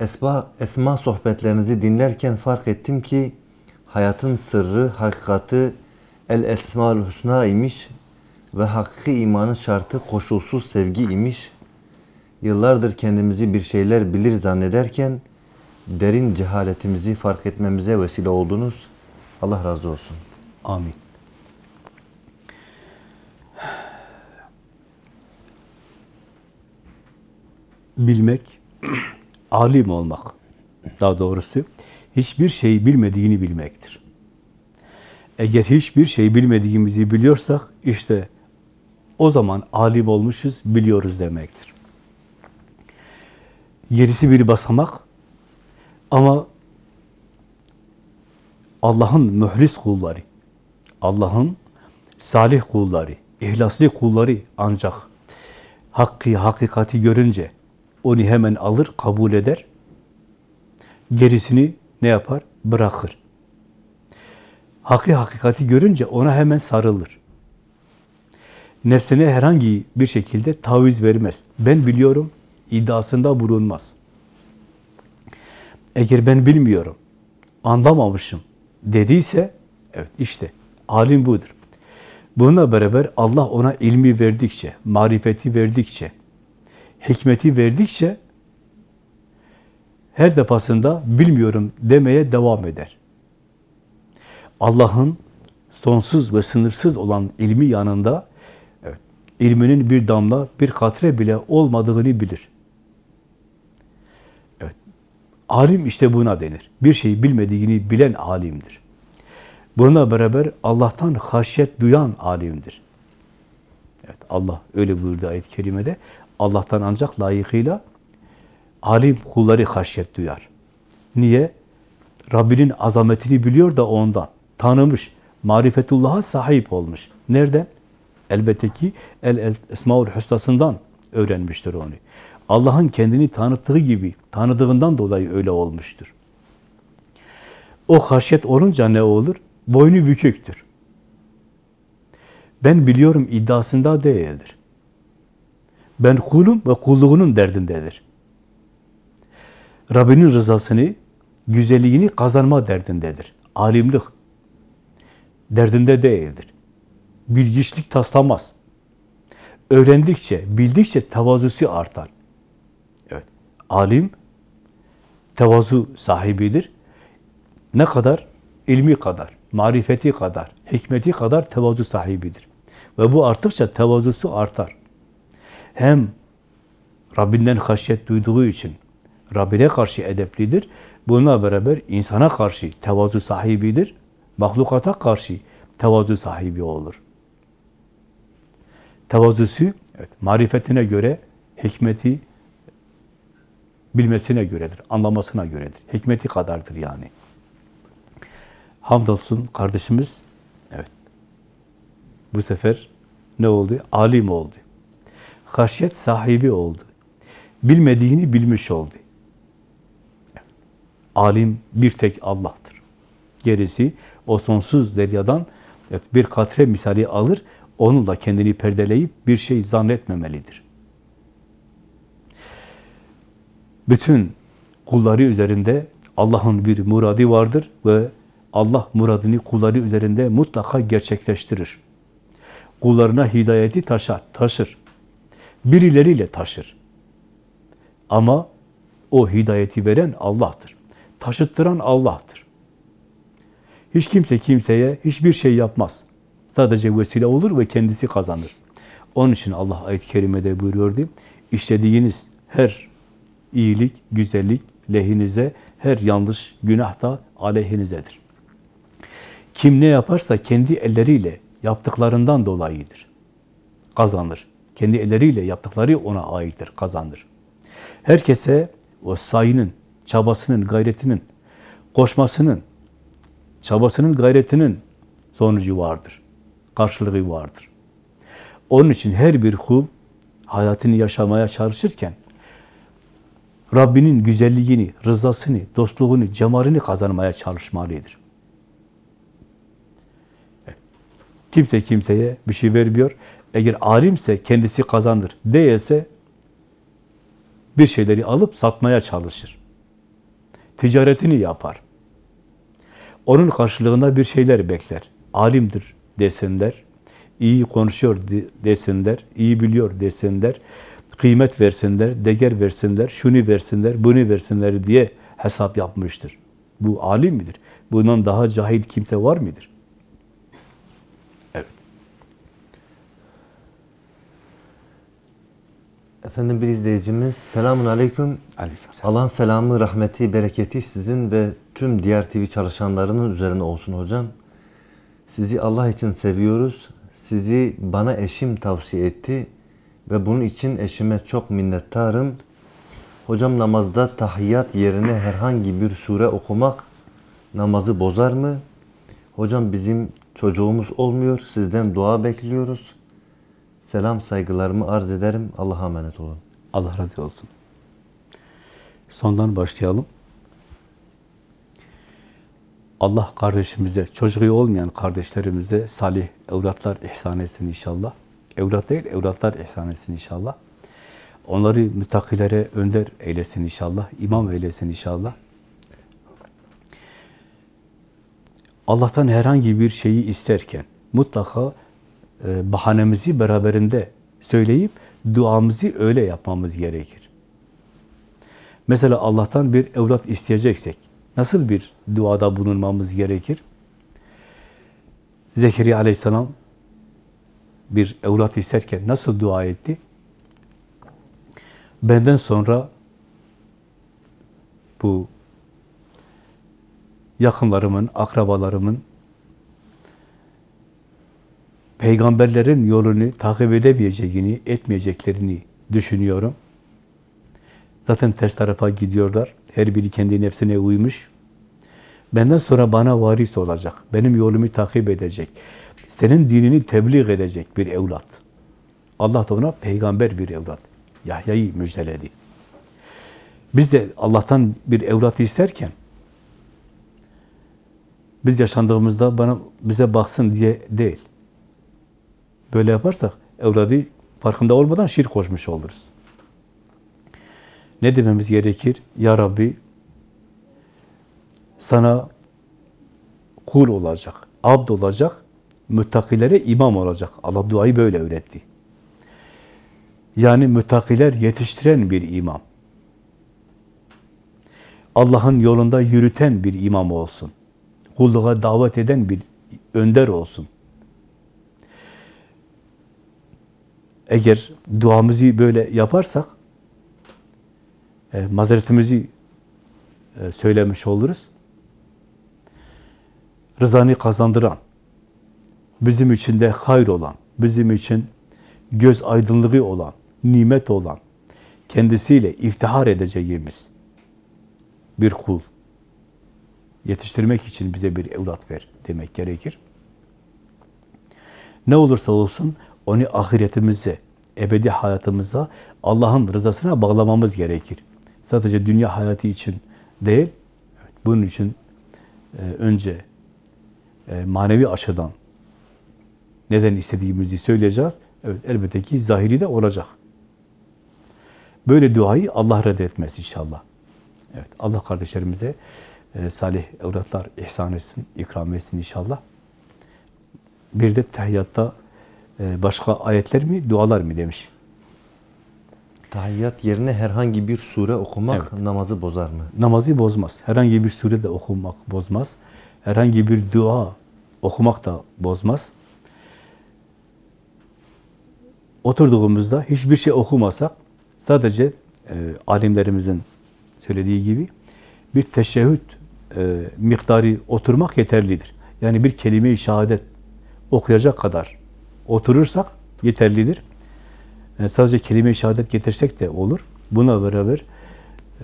Esma, esma sohbetlerinizi dinlerken fark ettim ki hayatın sırrı, hakikati el esmaül hüsna imiş ve hakiki imanın şartı koşulsuz sevgi imiş. Yıllardır kendimizi bir şeyler bilir zannederken derin cehaletimizi fark etmemize vesile oldunuz. Allah razı olsun. Amin. Bilmek, alim olmak, daha doğrusu hiçbir şeyi bilmediğini bilmektir. Eğer hiçbir şey bilmediğimizi biliyorsak, işte o zaman alim olmuşuz, biliyoruz demektir. Gerisi bir basamak ama Allah'ın mühlis kulları, Allah'ın salih kulları, ihlaslı kulları ancak hakkı, hakikati görünce onu hemen alır, kabul eder. Gerisini ne yapar? Bırakır. Hakkı, hakikati görünce ona hemen sarılır. Nefsine herhangi bir şekilde taviz vermez. Ben biliyorum, iddiasında bulunmaz. Eğer ben bilmiyorum, anlamamışım dediyse, evet işte alim budur. Bununla beraber Allah ona ilmi verdikçe, marifeti verdikçe, hikmeti verdikçe her defasında bilmiyorum demeye devam eder. Allah'ın sonsuz ve sınırsız olan ilmi yanında evet, ilminin bir damla, bir katre bile olmadığını bilir. Alim işte buna denir. Bir şeyi bilmediğini bilen alimdir. Bununla beraber Allah'tan haşyet duyan alimdir. Evet, Allah öyle buyurdu ayet-i kerimede. Allah'tan ancak layıkıyla alim kulları haşyet duyar. Niye? Rabbinin azametini biliyor da ondan. Tanımış. Marifetullah'a sahip olmuş. Nereden? Elbette ki El, El Esmaül öğrenmiştir onu. Allah'ın kendini tanıttığı gibi, tanıdığından dolayı öyle olmuştur. O haşyet olunca ne olur? Boynu büküktür. Ben biliyorum iddiasında değildir. Ben kulum ve kulluğunun derdindedir. Rabbinin rızasını, güzelliğini kazanma derdindedir. Alimlik derdinde değildir. Bilgiçlik taslamaz. Öğrendikçe, bildikçe tevazusu artar. Alim tevazu sahibidir. Ne kadar? ilmi kadar, marifeti kadar, hikmeti kadar tevazu sahibidir. Ve bu arttıkça tevazusu artar. Hem Rabbinden haşyet duyduğu için Rabbine karşı edeplidir. Bununla beraber insana karşı tevazu sahibidir. Mahlukata karşı tevazu sahibi olur. Tevazusu evet, marifetine göre, hikmeti bilmesine göredir, anlamasına göredir. Hikmeti kadardır yani. Hamdolsun kardeşimiz, evet, bu sefer ne oldu? Alim oldu. Haşyet sahibi oldu. Bilmediğini bilmiş oldu. Alim bir tek Allah'tır. Gerisi o sonsuz deryadan evet, bir katre misali alır, onunla kendini perdeleyip bir şey zannetmemelidir. Bütün kulları üzerinde Allah'ın bir muradi vardır ve Allah muradını kulları üzerinde mutlaka gerçekleştirir. Kullarına hidayeti taşar, taşır. Birileriyle taşır. Ama o hidayeti veren Allah'tır. Taşıttıran Allah'tır. Hiç kimse kimseye hiçbir şey yapmaz. Sadece vesile olur ve kendisi kazanır. Onun için Allah ayet-i kerimede buyuruyordu. İşlediğiniz her iyilik, güzellik lehinize, her yanlış, günah da aleyhinizedir. Kim ne yaparsa kendi elleriyle yaptıklarından dolayıdır. Kazanır. Kendi elleriyle yaptıkları ona aittir, kazanır. Herkese o sayının, çabasının, gayretinin, koşmasının, çabasının, gayretinin sonucu vardır. Karşılığı vardır. Onun için her bir kul hayatını yaşamaya çalışırken Rabbinin güzelliğini, rızasını, dostluğunu, cemalini kazanmaya çalışmalıdır. Kimse kimseye bir şey vermiyor. Eğer alimse kendisi kazanır. Değilse bir şeyleri alıp satmaya çalışır. Ticaretini yapar. Onun karşılığında bir şeyler bekler. Alimdir desinler, iyi konuşuyor desinler, iyi biliyor desinler, kıymet versinler, değer versinler, şunu versinler, bunu versinler diye hesap yapmıştır. Bu alim midir? Bundan daha cahil kimse var mıdır? Evet. Efendim bir izleyicimiz selamun aleyküm. Aleykümselam. Allah'ın selamı, rahmeti, bereketi sizin ve tüm diğer TV çalışanlarının üzerine olsun hocam. Sizi Allah için seviyoruz. Sizi bana eşim tavsiye etti ve bunun için eşime çok minnettarım. Hocam namazda tahiyyat yerine herhangi bir sure okumak namazı bozar mı? Hocam bizim çocuğumuz olmuyor. Sizden dua bekliyoruz. Selam saygılarımı arz ederim. Allah'a emanet olun. Allah razı olsun. Sondan başlayalım. Allah kardeşimize, çocuğu olmayan kardeşlerimize salih evlatlar ihsan etsin inşallah. Evlat değil, evlatlar ihsan etsin inşallah. Onları müttakilere önder eylesin inşallah. imam eylesin inşallah. Allah'tan herhangi bir şeyi isterken mutlaka e, bahanemizi beraberinde söyleyip duamızı öyle yapmamız gerekir. Mesela Allah'tan bir evlat isteyeceksek nasıl bir duada bulunmamız gerekir? Zekeriya aleyhisselam bir evlat isterken nasıl dua etti? Benden sonra bu yakınlarımın, akrabalarımın peygamberlerin yolunu takip edemeyeceğini, etmeyeceklerini düşünüyorum. Zaten ters tarafa gidiyorlar. Her biri kendi nefsine uymuş. Benden sonra bana varis olacak. Benim yolumu takip edecek. Senin dinini tebliğ edecek bir evlat. Allah da ona peygamber bir evlat. Yahya'yı müjdeledi. Biz de Allah'tan bir evlat isterken biz yaşandığımızda bana bize baksın diye değil. Böyle yaparsak evladı farkında olmadan şirk koşmuş oluruz. Ne dememiz gerekir? Ya Rabbi sana kul olacak, abd olacak, müttakilere imam olacak. Allah duayı böyle öğretti. Yani müttakiler yetiştiren bir imam. Allah'ın yolunda yürüten bir imam olsun. Kulluğa davet eden bir önder olsun. Eğer duamızı böyle yaparsak e, mazeretimizi e, söylemiş oluruz. Rızanı kazandıran, bizim için de hayır olan, bizim için göz aydınlığı olan, nimet olan, kendisiyle iftihar edeceğimiz bir kul yetiştirmek için bize bir evlat ver demek gerekir. Ne olursa olsun onu ahiretimize, ebedi hayatımıza, Allah'ın rızasına bağlamamız gerekir. Sadece dünya hayatı için değil, bunun için e, önce e, manevi açıdan neden istediğimizi söyleyeceğiz. Evet, elbette ki zahiri de olacak. Böyle duayı Allah reddetmez inşallah. Evet, Allah kardeşlerimize e, salih evlatlar ihsan etsin, ikram etsin inşallah. Bir de tehiyyatta e, başka ayetler mi, dualar mı demiş. Tahiyyat yerine herhangi bir sure okumak namazı bozar mı? Namazı bozmaz. Herhangi bir sure de okumak bozmaz. Herhangi bir dua okumak da bozmaz. Oturduğumuzda hiçbir şey okumasak sadece e, alimlerimizin söylediği gibi bir teşehhüd e, miktarı oturmak yeterlidir. Yani bir kelime-i şehadet okuyacak kadar oturursak yeterlidir. Yani sadece kelime-i şehadet getirsek de olur. Buna beraber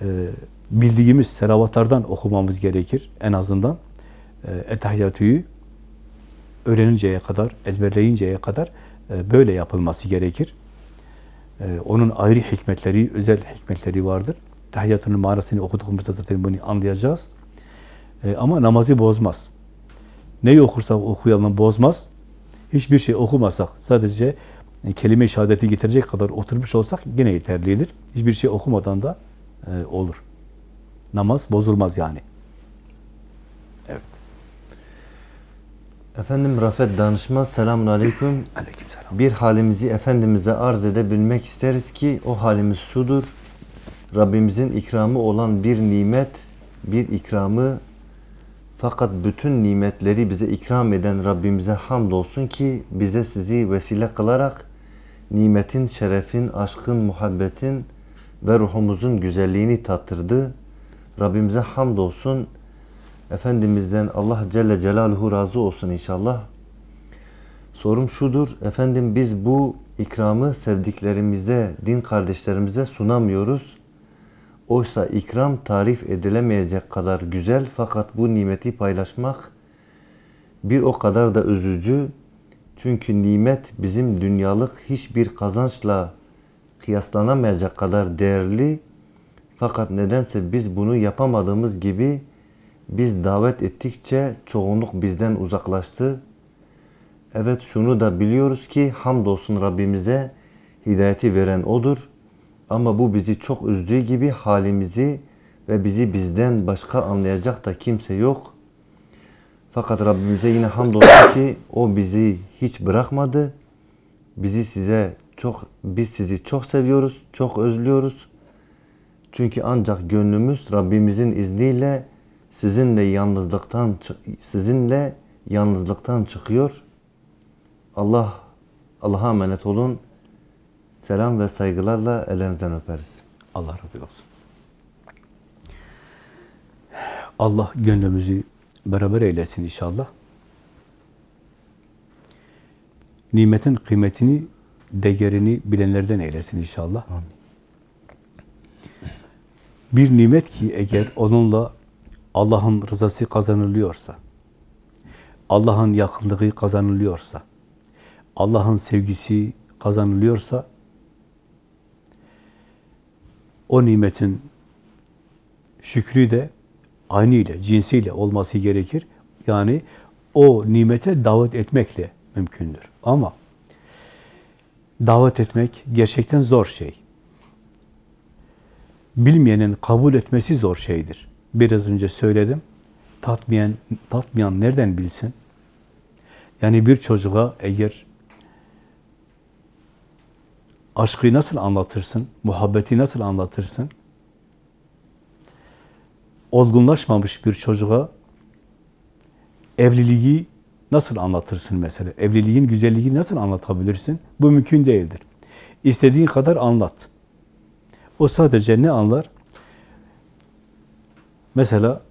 e, bildiğimiz selavatlardan okumamız gerekir en azından. E, Etahiyyatü'yü öğreninceye kadar, ezberleyinceye kadar e, böyle yapılması gerekir. E, onun ayrı hikmetleri, özel hikmetleri vardır. Tahiyyatının manasını okuduğumuzda zaten bunu anlayacağız. E, ama namazı bozmaz. Neyi okursak okuyalım bozmaz. Hiçbir şey okumasak, sadece e, kelime-i şehadeti getirecek kadar oturmuş olsak yine yeterlidir. Hiçbir şey okumadan da e, olur. Namaz bozulmaz yani. Efendim Rafet Danışmaz selamun aleyküm. Aleykümselam. Bir halimizi Efendimiz'e arz edebilmek isteriz ki o halimiz şudur. Rabbimizin ikramı olan bir nimet bir ikramı fakat bütün nimetleri bize ikram eden Rabbimize hamdolsun ki bize sizi vesile kılarak nimetin, şerefin, aşkın, muhabbetin ve ruhumuzun güzelliğini tattırdı. Rabbimize hamdolsun. Efendimizden Allah Celle Celaluhu razı olsun inşallah. Sorum şudur, efendim biz bu ikramı sevdiklerimize, din kardeşlerimize sunamıyoruz. Oysa ikram tarif edilemeyecek kadar güzel fakat bu nimeti paylaşmak bir o kadar da üzücü. Çünkü nimet bizim dünyalık hiçbir kazançla kıyaslanamayacak kadar değerli. Fakat nedense biz bunu yapamadığımız gibi biz davet ettikçe çoğunluk bizden uzaklaştı. Evet şunu da biliyoruz ki hamdolsun Rabbimize hidayeti veren O'dur. Ama bu bizi çok üzdüğü gibi halimizi ve bizi bizden başka anlayacak da kimse yok. Fakat Rabbimize yine hamdolsun ki O bizi hiç bırakmadı. Bizi size çok, biz sizi çok seviyoruz, çok özlüyoruz. Çünkü ancak gönlümüz Rabbimizin izniyle sizinle yalnızlıktan sizinle yalnızlıktan çıkıyor. Allah Allah'a emanet olun. Selam ve saygılarla ellerinizden öperiz. Allah razı olsun. Allah gönlümüzü beraber eylesin inşallah. Nimetin kıymetini, değerini bilenlerden eylesin inşallah. Amin. Bir nimet ki eğer onunla Allah'ın rızası kazanılıyorsa, Allah'ın yakınlığı kazanılıyorsa, Allah'ın sevgisi kazanılıyorsa, o nimetin şükrü de aynı ile, cinsiyle olması gerekir. Yani o nimete davet etmekle mümkündür. Ama davet etmek gerçekten zor şey. Bilmeyenin kabul etmesi zor şeydir. Biraz önce söyledim. Tatmayan, tatmayan nereden bilsin? Yani bir çocuğa eğer aşkı nasıl anlatırsın, muhabbeti nasıl anlatırsın? Olgunlaşmamış bir çocuğa evliliği nasıl anlatırsın mesela? Evliliğin güzelliğini nasıl anlatabilirsin? Bu mümkün değildir. İstediğin kadar anlat. O sadece ne anlar? Mesela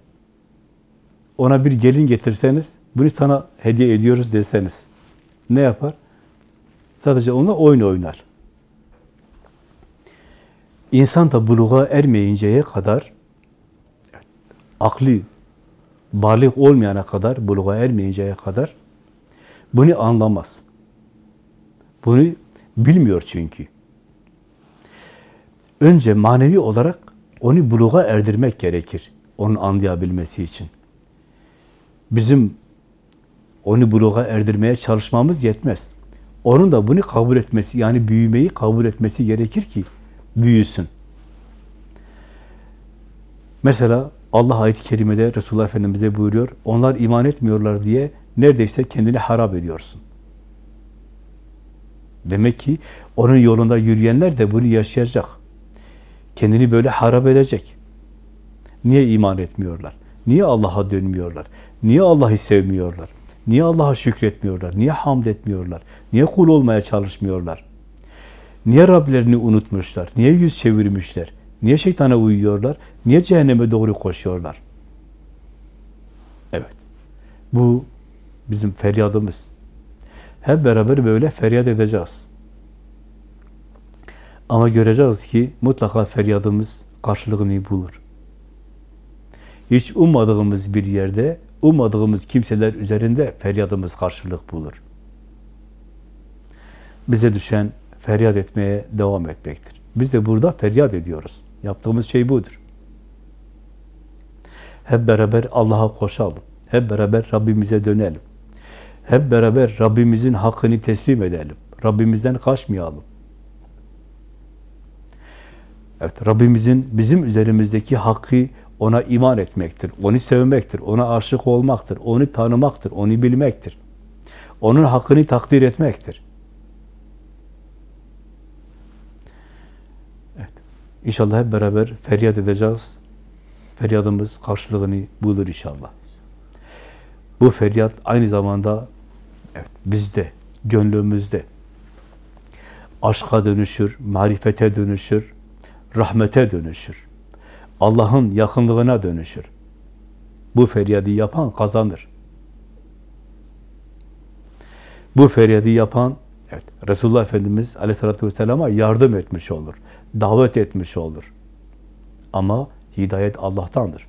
ona bir gelin getirseniz, bunu sana hediye ediyoruz deseniz, ne yapar? Sadece onunla oyun oynar. İnsan da buluğa ermeyinceye kadar, aklı, balik olmayana kadar, buluğa ermeyinceye kadar bunu anlamaz. Bunu bilmiyor çünkü. Önce manevi olarak onu buluğa erdirmek gerekir. Onun anlayabilmesi için. Bizim onu buluğa erdirmeye çalışmamız yetmez. Onun da bunu kabul etmesi, yani büyümeyi kabul etmesi gerekir ki büyüsün. Mesela Allah ayet-i kerimede Resulullah Efendimiz'e buyuruyor, onlar iman etmiyorlar diye neredeyse kendini harap ediyorsun. Demek ki onun yolunda yürüyenler de bunu yaşayacak. Kendini böyle harap edecek. Niye iman etmiyorlar? Niye Allah'a dönmüyorlar? Niye Allah'ı sevmiyorlar? Niye Allah'a şükretmiyorlar? Niye hamd etmiyorlar? Niye kul olmaya çalışmıyorlar? Niye Rablerini unutmuşlar? Niye yüz çevirmişler? Niye şeytana uyuyorlar? Niye cehenneme doğru koşuyorlar? Evet. Bu bizim feryadımız. Hep beraber böyle feryat edeceğiz. Ama göreceğiz ki mutlaka feryadımız karşılığını bulur. Hiç ummadığımız bir yerde, ummadığımız kimseler üzerinde feryadımız karşılık bulur. Bize düşen feryat etmeye devam etmektir. Biz de burada feryat ediyoruz. Yaptığımız şey budur. Hep beraber Allah'a koşalım. Hep beraber Rabbimize dönelim. Hep beraber Rabbimizin hakkını teslim edelim. Rabbimizden kaçmayalım. Evet, Rabbimizin bizim üzerimizdeki hakkı ona iman etmektir, onu sevmektir, ona aşık olmaktır, onu tanımaktır, onu bilmektir. Onun hakkını takdir etmektir. Evet. İnşallah hep beraber feryat edeceğiz. feryadımız karşılığını bulur inşallah. Bu feryat aynı zamanda evet, bizde, gönlümüzde aşka dönüşür, marifete dönüşür, rahmete dönüşür. Allah'ın yakınlığına dönüşür. Bu feryadı yapan kazanır. Bu feryadı yapan evet, Resulullah Efendimiz Aleyhisselatü Vesselam'a yardım etmiş olur. Davet etmiş olur. Ama hidayet Allah'tandır.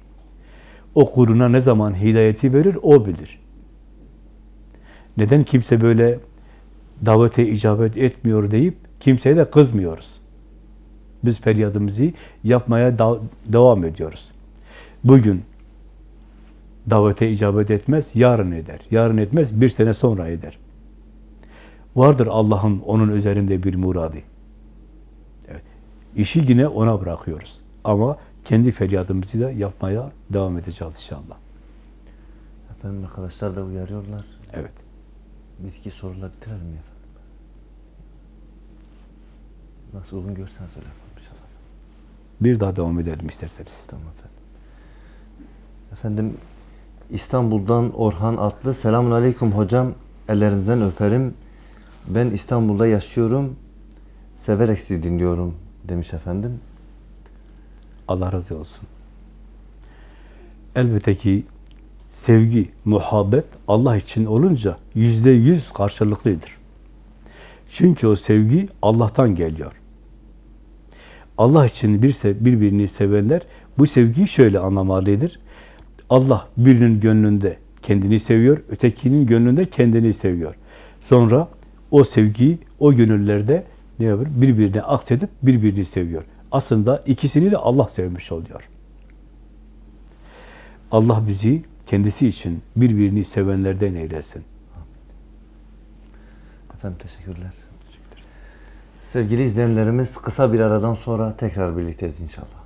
O kuruna ne zaman hidayeti verir o bilir. Neden kimse böyle davete icabet etmiyor deyip kimseye de kızmıyoruz. Biz feryadımızı yapmaya devam ediyoruz. Bugün davete icabet etmez, yarın eder. Yarın etmez, bir sene sonra eder. Vardır Allah'ın onun üzerinde bir muradı. Evet. İşi yine ona bırakıyoruz. Ama kendi feryadımızı da yapmaya devam edeceğiz inşallah. Efendim arkadaşlar da uyarıyorlar. Evet. Bir iki soruyla bitirelim efendim? Nasıl uygun görsen söyle. Bir daha devam edelim isterseniz. Tamam efendim. Efendim İstanbul'dan Orhan Atlı. Selamun Aleyküm hocam. Ellerinizden öperim. Ben İstanbul'da yaşıyorum. Severek sizi dinliyorum demiş efendim. Allah razı olsun. Elbette ki sevgi, muhabbet Allah için olunca yüzde yüz karşılıklıdır. Çünkü o sevgi Allah'tan geliyor. Allah için bir se- birbirini sevenler bu sevgiyi şöyle anlamalıdır. Allah birinin gönlünde kendini seviyor, ötekinin gönlünde kendini seviyor. Sonra o sevgiyi o gönüllerde ne yapıyor? Birbirine aksedip birbirini seviyor. Aslında ikisini de Allah sevmiş oluyor. Allah bizi kendisi için birbirini sevenlerden eylesin. Efendim teşekkürler. Sevgili izleyenlerimiz kısa bir aradan sonra tekrar birlikteyiz inşallah.